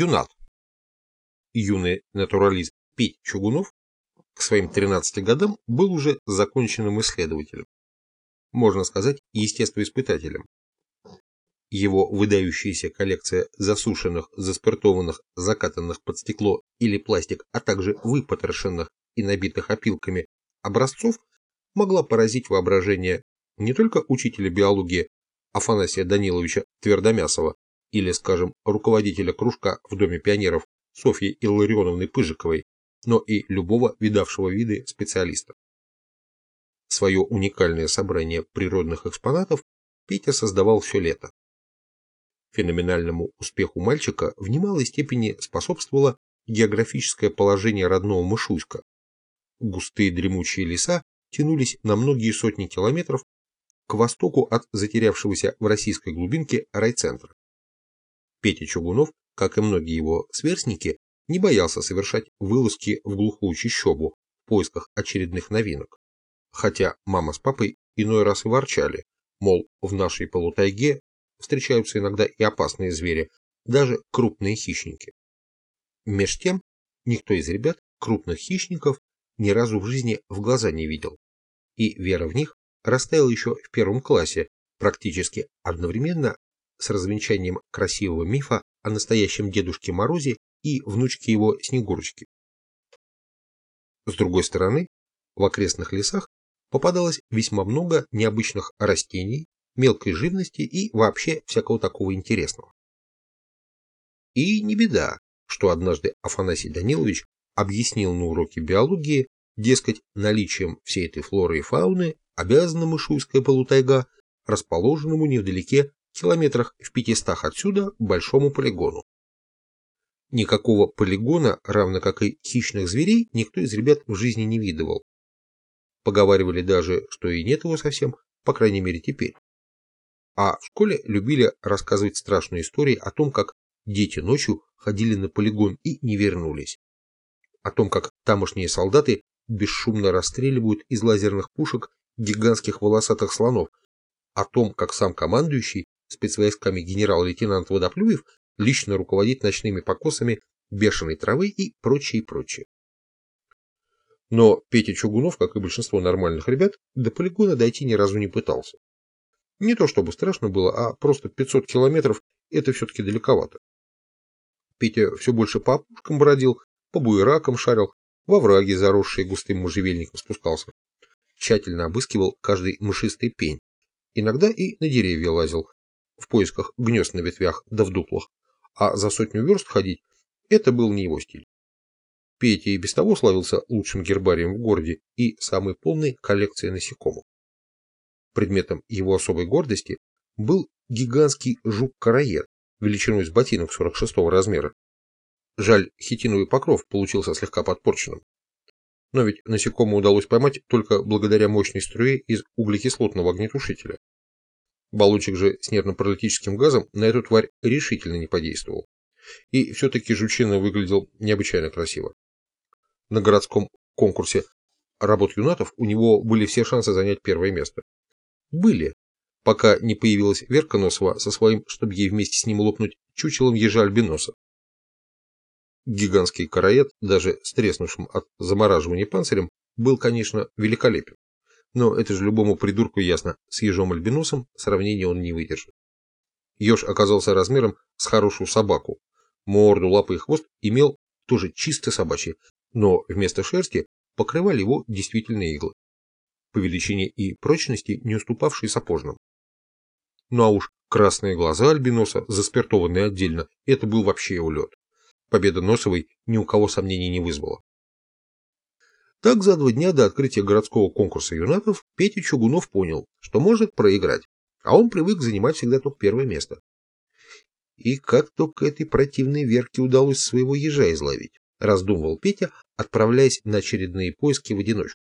Юнат. Юный натуралист Петь Чугунов к своим 13 годам был уже законченным исследователем. Можно сказать, естествоиспытателем. Его выдающаяся коллекция засушенных, заспиртованных, закатанных под стекло или пластик, а также выпотрошенных и набитых опилками образцов могла поразить воображение не только учителя биологии Афанасия Даниловича Твердомясова или, скажем, руководителя кружка в Доме пионеров Софьи Илларионовны Пыжиковой, но и любого видавшего виды специалиста. Свое уникальное собрание природных экспонатов Петя создавал все лето. Феноменальному успеху мальчика в немалой степени способствовало географическое положение родного Мышуйска. Густые дремучие леса тянулись на многие сотни километров к востоку от затерявшегося в российской глубинке райцентра. Петя Чугунов, как и многие его сверстники, не боялся совершать вылазки в глухую чащобу в поисках очередных новинок. Хотя мама с папой иной раз и ворчали, мол, в нашей полутайге встречаются иногда и опасные звери, даже крупные хищники. Меж тем, никто из ребят крупных хищников ни разу в жизни в глаза не видел, и вера в них растаяла еще в первом классе, практически одновременно с развенчанием красивого мифа о настоящем Дедушке Морозе и внучке его Снегурочке. С другой стороны, в окрестных лесах попадалось весьма много необычных растений, мелкой живности и вообще всякого такого интересного. И не беда, что однажды Афанасий Данилович объяснил на уроке биологии, дескать, наличием всей этой флоры и фауны обязана Мышуйская полутайга, расположенному невдалеке километрах в 500 отсюда большому полигону. Никакого полигона, равно как и хищных зверей, никто из ребят в жизни не видывал. Поговаривали даже, что и нет его совсем, по крайней мере теперь. А в школе любили рассказывать страшные истории о том, как дети ночью ходили на полигон и не вернулись. О том, как тамошние солдаты бесшумно расстреливают из лазерных пушек гигантских волосатых слонов, о том, как сам командующий спецвойсками генерал-лейтенант Водоплюев лично руководит ночными покосами бешеной травы и прочее, прочее. Но Петя Чугунов, как и большинство нормальных ребят, до полигона дойти ни разу не пытался. Не то чтобы страшно было, а просто 500 километров – это все-таки далековато. Петя все больше по опушкам бродил, по буеракам шарил, во враге, заросшие густым можжевельником, спускался. Тщательно обыскивал каждый мышистый пень. Иногда и на деревья лазил, в поисках гнезд на ветвях да в дуплах, а за сотню верст ходить – это был не его стиль. Петя и без того славился лучшим гербарием в городе и самой полной коллекцией насекомых. Предметом его особой гордости был гигантский жук-караед, величиной с ботинок 46 размера. Жаль, хитиновый покров получился слегка подпорченным. Но ведь насекомое удалось поймать только благодаря мощной струе из углекислотного огнетушителя. Баллончик же с нервно-паралитическим газом на эту тварь решительно не подействовал. И все-таки жучина выглядел необычайно красиво. На городском конкурсе работ юнатов у него были все шансы занять первое место. Были, пока не появилась Верка Носова со своим, чтобы ей вместе с ним лопнуть, чучелом ежа альбиноса. Гигантский караед, даже с треснувшим от замораживания панцирем, был, конечно, великолепен. Но это же любому придурку ясно, с ежом-альбиносом сравнения он не выдержит. Еж оказался размером с хорошую собаку. Морду, лапы и хвост имел тоже чисто собачий, но вместо шерсти покрывали его действительно иглы. По величине и прочности не уступавшие сапожным. Ну а уж красные глаза альбиноса, заспиртованные отдельно, это был вообще улет. Победа Носовой ни у кого сомнений не вызвала. Так за два дня до открытия городского конкурса юнатов Петя Чугунов понял, что может проиграть, а он привык занимать всегда только первое место. И как только этой противной Верке удалось своего ежа изловить, раздумывал Петя, отправляясь на очередные поиски в одиночку.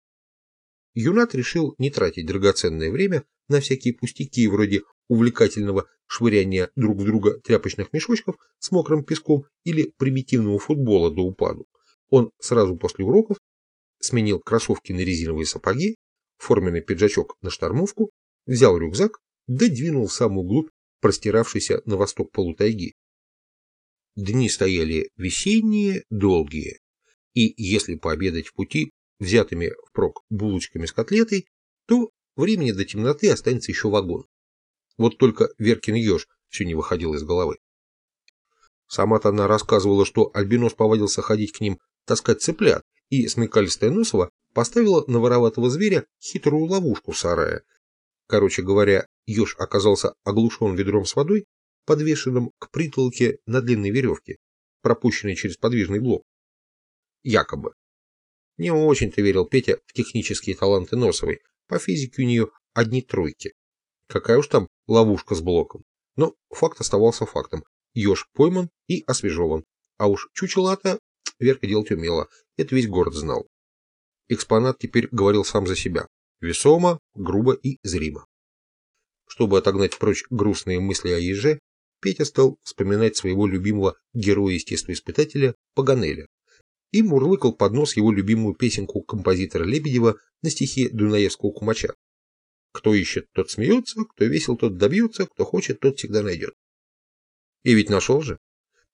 Юнат решил не тратить драгоценное время на всякие пустяки вроде увлекательного швыряния друг в друга тряпочных мешочков с мокрым песком или примитивного футбола до упаду. Он сразу после уроков сменил кроссовки на резиновые сапоги, форменный пиджачок на штормовку, взял рюкзак, да двинул в самую глубь простиравшейся на восток полутайги. Дни стояли весенние, долгие, и если пообедать в пути взятыми впрок булочками с котлетой, то времени до темноты останется еще вагон. Вот только Веркин еж все не выходил из головы. Сама-то она рассказывала, что Альбинос повадился ходить к ним таскать цыплят, и смекалистая Носова поставила на вороватого зверя хитрую ловушку в сарае. Короче говоря, еж оказался оглушен ведром с водой, подвешенным к притолке на длинной веревке, пропущенной через подвижный блок. Якобы. Не очень-то верил Петя в технические таланты Носовой, по физике у нее одни тройки. Какая уж там ловушка с блоком. Но факт оставался фактом. Еж пойман и освежеван. А уж чучелата Верка делать умела, это весь город знал. Экспонат теперь говорил сам за себя. Весомо, грубо и зримо. Чтобы отогнать прочь грустные мысли о еже, Петя стал вспоминать своего любимого героя-естествоиспытателя Паганеля и мурлыкал под нос его любимую песенку композитора Лебедева на стихи Дунаевского кумача. Кто ищет, тот смеется, кто весел, тот добьется, кто хочет, тот всегда найдет. И ведь нашел же.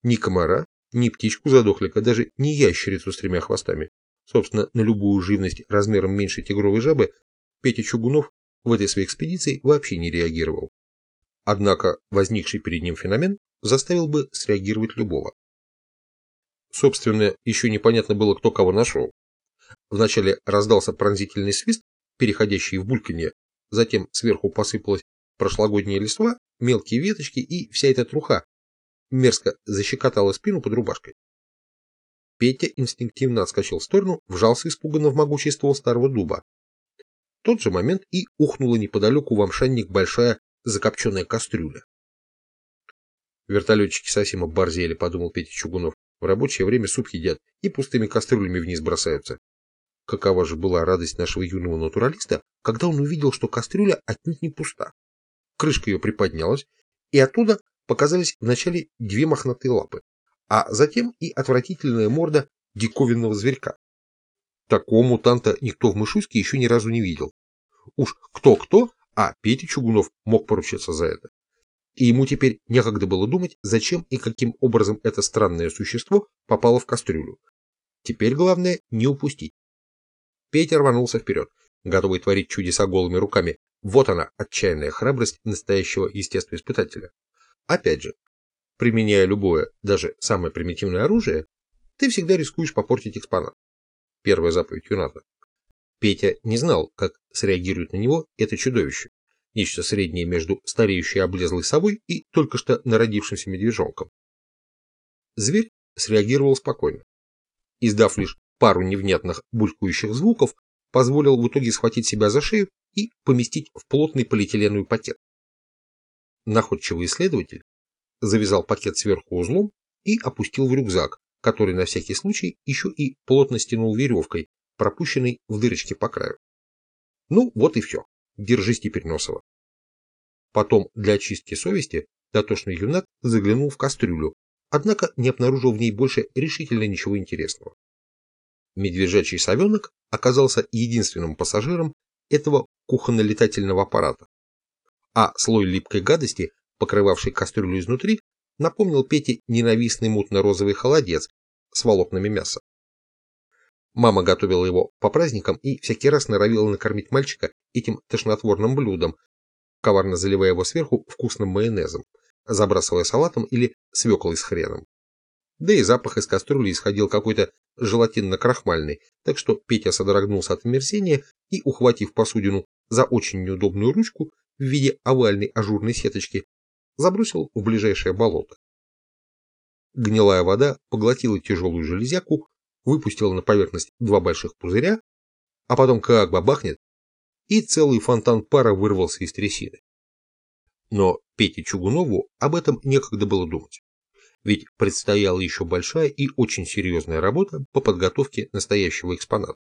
Ни комара, ни птичку задохлика, даже ни ящерицу с тремя хвостами. Собственно, на любую живность размером меньше тигровой жабы Петя Чугунов в этой своей экспедиции вообще не реагировал. Однако возникший перед ним феномен заставил бы среагировать любого. Собственно, еще непонятно было, кто кого нашел. Вначале раздался пронзительный свист, переходящий в бульканье, затем сверху посыпалась прошлогодняя листва, мелкие веточки и вся эта труха мерзко защекотала спину под рубашкой. Петя инстинктивно отскочил в сторону, вжался испуганно в могучий ствол старого дуба. В тот же момент и ухнула неподалеку в амшанник большая закопченная кастрюля. Вертолетчики совсем оборзели, подумал Петя Чугунов. В рабочее время суп едят и пустыми кастрюлями вниз бросаются. Какова же была радость нашего юного натуралиста, когда он увидел, что кастрюля отнюдь не пуста. Крышка ее приподнялась, и оттуда показались вначале две мохнатые лапы, а затем и отвратительная морда диковинного зверька. Такого мутанта никто в Мышуйске еще ни разу не видел. Уж кто-кто, а Петя Чугунов мог поручиться за это. И ему теперь некогда было думать, зачем и каким образом это странное существо попало в кастрюлю. Теперь главное не упустить. Петя рванулся вперед, готовый творить чудеса голыми руками. Вот она, отчаянная храбрость настоящего естествоиспытателя. Опять же, применяя любое, даже самое примитивное оружие, ты всегда рискуешь попортить экспонат. Первая заповедь Юната. Петя не знал, как среагирует на него это чудовище, нечто среднее между стареющей облезлой совой и только что народившимся медвежонком. Зверь среагировал спокойно. Издав лишь пару невнятных булькающих звуков, позволил в итоге схватить себя за шею и поместить в плотный полиэтиленовый пакет. Находчивый исследователь завязал пакет сверху узлом и опустил в рюкзак, который на всякий случай еще и плотно стянул веревкой, пропущенной в дырочке по краю. Ну, вот и все. Держись теперь, Носова. Потом для очистки совести дотошный юнат заглянул в кастрюлю, однако не обнаружил в ней больше решительно ничего интересного. Медвежачий совенок оказался единственным пассажиром этого кухонно-летательного аппарата, а слой липкой гадости, покрывавший кастрюлю изнутри, напомнил Пете ненавистный мутно-розовый холодец с волокнами мяса. Мама готовила его по праздникам и всякий раз норовила накормить мальчика этим тошнотворным блюдом, коварно заливая его сверху вкусным майонезом, забрасывая салатом или свеклой с хреном. Да и запах из кастрюли исходил какой-то желатинно-крахмальный, так что Петя содрогнулся от омерзения и, ухватив посудину за очень неудобную ручку в виде овальной ажурной сеточки, забросил в ближайшее болото. Гнилая вода поглотила тяжелую железяку, выпустила на поверхность два больших пузыря, а потом как бабахнет, и целый фонтан пара вырвался из трясины. Но Пете Чугунову об этом некогда было думать. Ведь предстояла еще большая и очень серьезная работа по подготовке настоящего экспоната,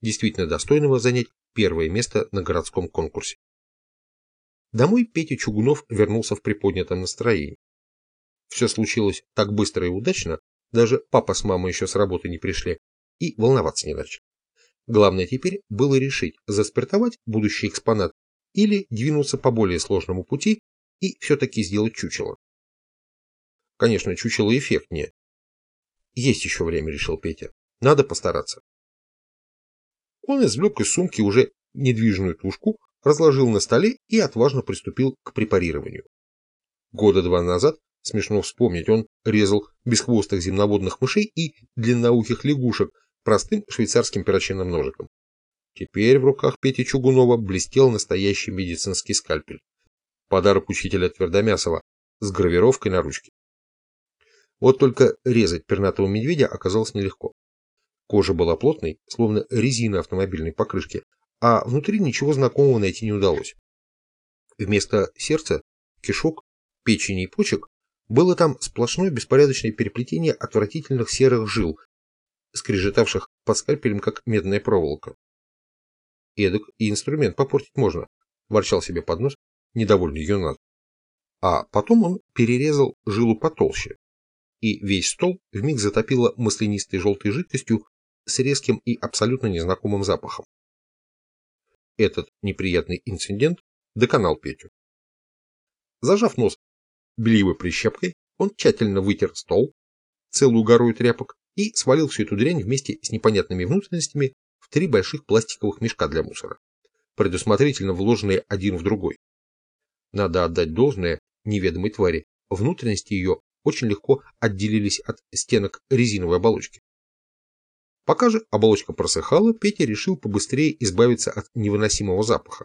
действительно достойного занять первое место на городском конкурсе. Домой Петя Чугунов вернулся в приподнятом настроении. Все случилось так быстро и удачно, даже папа с мамой еще с работы не пришли, и волноваться не начали. Главное теперь было решить, заспиртовать будущий экспонат или двинуться по более сложному пути и все-таки сделать чучело. Конечно, чучело эффектнее. Есть еще время, решил Петя. Надо постараться. Он извлек из сумки уже недвижную тушку, разложил на столе и отважно приступил к препарированию. Года два назад, смешно вспомнить, он резал бесхвостых земноводных мышей и длинноухих лягушек простым швейцарским перочинным ножиком. Теперь в руках Пети Чугунова блестел настоящий медицинский скальпель. Подарок учителя Твердомясова с гравировкой на ручке. Вот только резать пернатого медведя оказалось нелегко. Кожа была плотной, словно резина автомобильной покрышки, а внутри ничего знакомого найти не удалось. Вместо сердца, кишок, печени и почек было там сплошное беспорядочное переплетение отвратительных серых жил, скрежетавших под скальпелем, как медная проволока. Эдак и инструмент попортить можно, ворчал себе под нос недовольный юнат. А потом он перерезал жилу потолще, и весь стол вмиг затопило маслянистой желтой жидкостью с резким и абсолютно незнакомым запахом. Этот неприятный инцидент доконал Петю. Зажав нос бельевой прищепкой, он тщательно вытер стол, целую гору тряпок, и свалил всю эту дрянь вместе с непонятными внутренностями в три больших пластиковых мешка для мусора, предусмотрительно вложенные один в другой. Надо отдать должное неведомой твари, внутренности ее очень легко отделились от стенок резиновой оболочки. Пока же оболочка просыхала, Петя решил побыстрее избавиться от невыносимого запаха.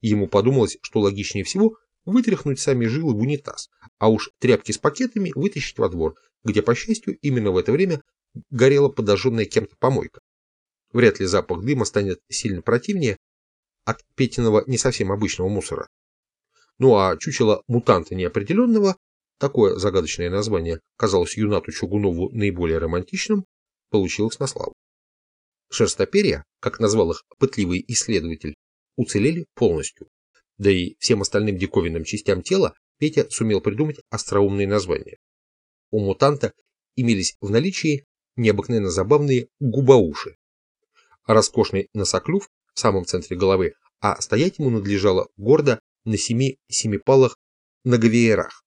Ему подумалось, что логичнее всего вытряхнуть сами жилы в унитаз, а уж тряпки с пакетами вытащить во двор, где, по счастью, именно в это время горела подожженная кем-то помойка. Вряд ли запах дыма станет сильно противнее от Петиного не совсем обычного мусора. Ну а чучело мутанта неопределенного, такое загадочное название казалось Юнату Чугунову наиболее романтичным, получилось на славу. Шерстоперья, как назвал их пытливый исследователь, уцелели полностью. Да и всем остальным диковинным частям тела Петя сумел придумать остроумные названия. У мутанта имелись в наличии необыкновенно забавные губоуши, роскошный носоклюв в самом центре головы, а стоять ему надлежало гордо на семи семипалых наговеерах,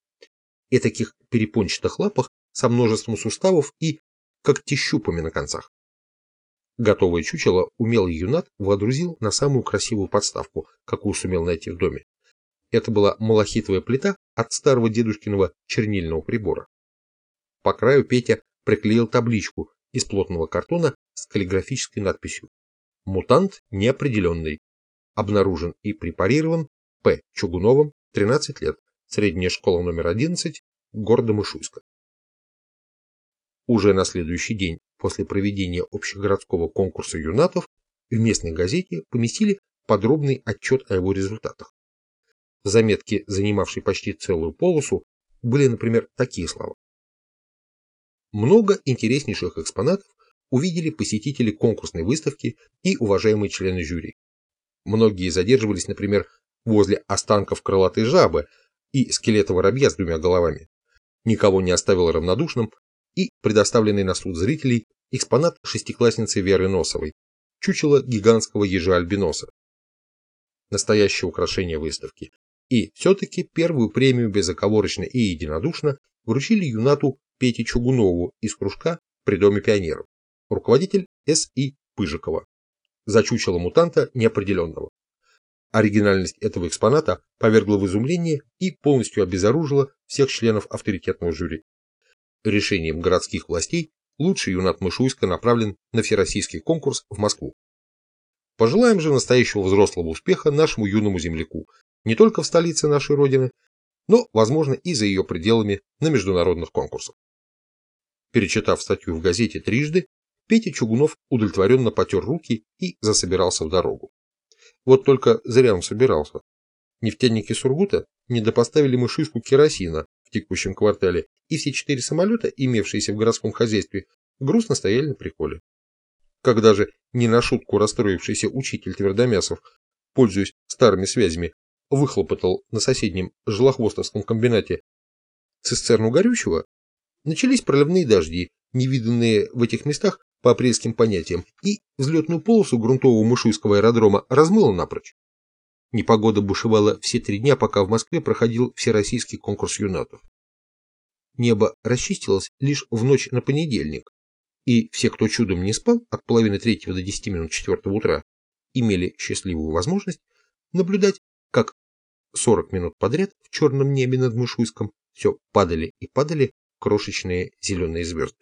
этаких перепончатых лапах со множеством суставов и когтищупами на концах. Готовое чучело умелый юнат водрузил на самую красивую подставку, какую сумел найти в доме. Это была малахитовая плита от старого дедушкиного чернильного прибора. По краю Петя приклеил табличку из плотного картона с каллиграфической надписью «Мутант неопределенный. Обнаружен и препарирован П. Чугуновым, 13 лет, средняя школа номер 11, города Мышуйска». Уже на следующий день после проведения общегородского конкурса юнатов в местной газете поместили подробный отчет о его результатах. Заметки, занимавшие почти целую полосу, были, например, такие слова. Много интереснейших экспонатов увидели посетители конкурсной выставки и уважаемые члены жюри. Многие задерживались, например, возле останков крылатой жабы и скелета воробья с двумя головами. Никого не оставил равнодушным и предоставленный на суд зрителей экспонат шестиклассницы Веры Носовой, чучело гигантского ежа-альбиноса. Настоящее украшение выставки. И все-таки первую премию безоговорочно и единодушно вручили юнату Пете Чугунову из кружка при Доме пионеров, руководитель С.И. Пыжикова, за чучело мутанта неопределенного. Оригинальность этого экспоната повергла в изумление и полностью обезоружила всех членов авторитетного жюри. Решением городских властей лучший юнат Мышуйска направлен на всероссийский конкурс в Москву. Пожелаем же настоящего взрослого успеха нашему юному земляку, не только в столице нашей Родины, но, возможно, и за ее пределами на международных конкурсах. Перечитав статью в газете трижды, Петя Чугунов удовлетворенно потер руки и засобирался в дорогу. Вот только зря он собирался. Нефтяники Сургута недопоставили мышишку керосина в текущем квартале, и все четыре самолета, имевшиеся в городском хозяйстве, грустно стояли на приколе. Когда же не на шутку расстроившийся учитель Твердомясов, пользуясь старыми связями, выхлопотал на соседнем Жилохвостовском комбинате цистерну горючего, Начались проливные дожди, невиданные в этих местах по апрельским понятиям, и взлетную полосу грунтового Мышуйского аэродрома размыло напрочь. Непогода бушевала все три дня, пока в Москве проходил всероссийский конкурс юнатов. Небо расчистилось лишь в ночь на понедельник, и все, кто чудом не спал от половины третьего до десяти минут четвертого утра, имели счастливую возможность наблюдать, как 40 минут подряд в черном небе над Мышуйском все падали и падали крошечные зеленые звезды.